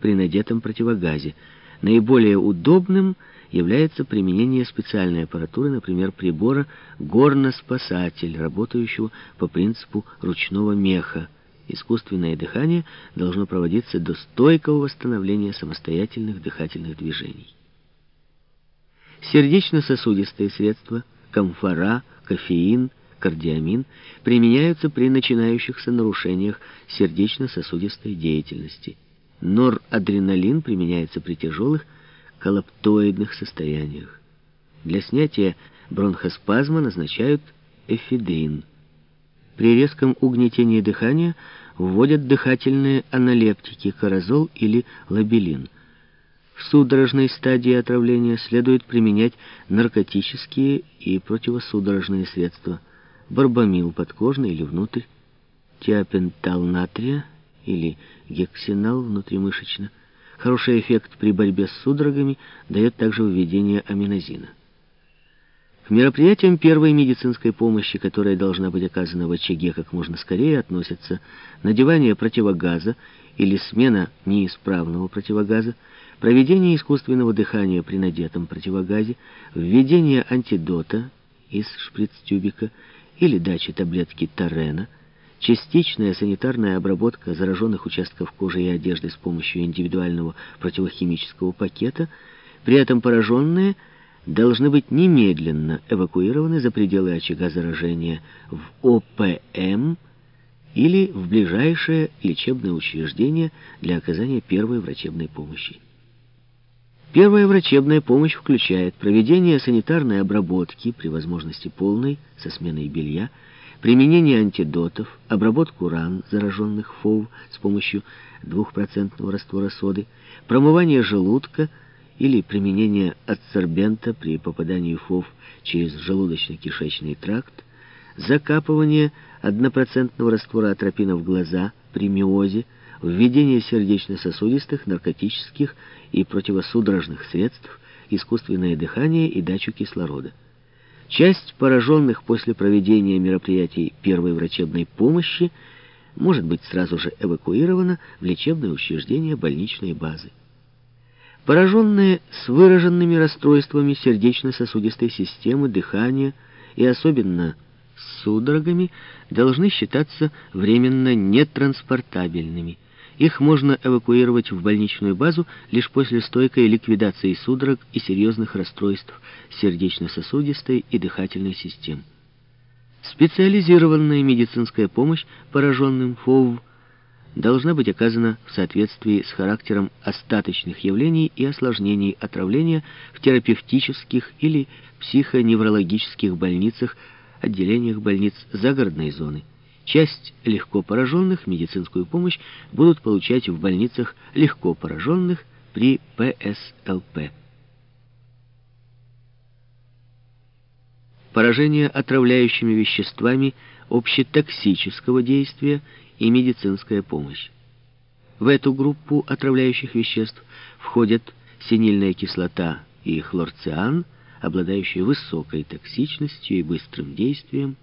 при надетом противогазе. Наиболее удобным является применение специальной аппаратуры, например, прибора «Горно-спасатель», работающего по принципу ручного меха. Искусственное дыхание должно проводиться до стойкого восстановления самостоятельных дыхательных движений. Сердечно-сосудистые средства, камфора, кофеин, кардиамин применяются при начинающихся нарушениях сердечно-сосудистой деятельности. Норадреналин применяется при тяжелых коллаптоидных состояниях. Для снятия бронхоспазма назначают эфедрин. При резком угнетении дыхания вводят дыхательные аналептики корозол или лабелин. В судорожной стадии отравления следует применять наркотические и противосудорожные средства. Барбамил подкожный или внутрь, тиопентал натрия или гексинал внутримышечно. Хороший эффект при борьбе с судорогами дает также введение аминозина. К мероприятиям первой медицинской помощи, которая должна быть оказана в очаге как можно скорее, относятся надевание противогаза или смена неисправного противогаза, проведение искусственного дыхания при надетом противогазе, введение антидота из шприц-тюбика или дача таблетки Торена, частичная санитарная обработка зараженных участков кожи и одежды с помощью индивидуального противохимического пакета, при этом пораженные – должны быть немедленно эвакуированы за пределы очага заражения в ОПМ или в ближайшее лечебное учреждение для оказания первой врачебной помощи. Первая врачебная помощь включает проведение санитарной обработки при возможности полной со сменой белья, применение антидотов, обработку ран, зараженных ФОВ с помощью 2% раствора соды, промывание желудка, или применение адсорбента при попадании ФОВ через желудочно-кишечный тракт, закапывание однопроцентного раствора атропина в глаза при миозе, введение сердечно-сосудистых, наркотических и противосудорожных средств, искусственное дыхание и дачу кислорода. Часть пораженных после проведения мероприятий первой врачебной помощи может быть сразу же эвакуирована в лечебное учреждение больничной базы. Пораженные с выраженными расстройствами сердечно-сосудистой системы, дыхания и особенно судорогами должны считаться временно нетранспортабельными. Их можно эвакуировать в больничную базу лишь после стойкой ликвидации судорог и серьезных расстройств сердечно-сосудистой и дыхательной систем. Специализированная медицинская помощь пораженным ФОВ должна быть оказана в соответствии с характером остаточных явлений и осложнений отравления в терапевтических или психоневрологических больницах, отделениях больниц загородной зоны. Часть легко пораженных медицинскую помощь будут получать в больницах легко пораженных при ПСЛП. Поражение отравляющими веществами общетоксического действия и медицинская помощь. В эту группу отравляющих веществ входят синильная кислота и хлорциан, обладающие высокой токсичностью и быстрым действием,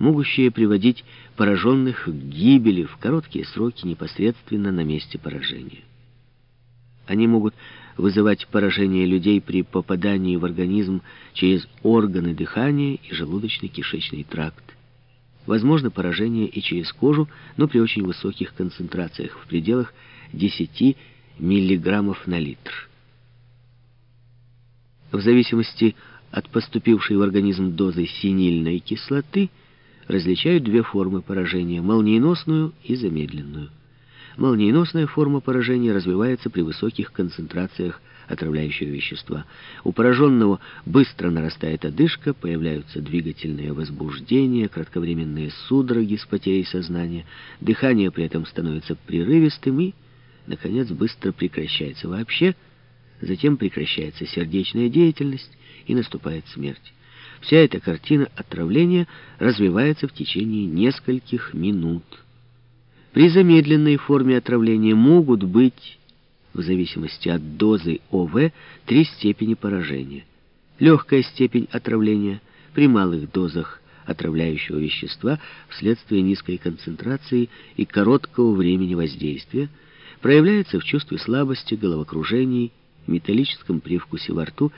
могущие приводить пораженных к гибели в короткие сроки непосредственно на месте поражения. Они могут вызывать поражение людей при попадании в организм через органы дыхания и желудочно-кишечный тракт. Возможно поражение и через кожу, но при очень высоких концентрациях, в пределах 10 мг на литр. В зависимости от поступившей в организм дозы синильной кислоты различают две формы поражения – молниеносную и замедленную. Молниеносная форма поражения развивается при высоких концентрациях отравляющего вещества. У пораженного быстро нарастает одышка, появляются двигательные возбуждения, кратковременные судороги с потерей сознания, дыхание при этом становится прерывистым и, наконец, быстро прекращается вообще, затем прекращается сердечная деятельность и наступает смерть. Вся эта картина отравления развивается в течение нескольких минут. При замедленной форме отравления могут быть в зависимости от дозы ОВ, три степени поражения. Легкая степень отравления при малых дозах отравляющего вещества вследствие низкой концентрации и короткого времени воздействия, проявляется в чувстве слабости, головокружении, металлическом привкусе во рту